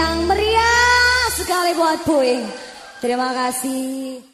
yang meriah sekali buat puing, Terima kasih.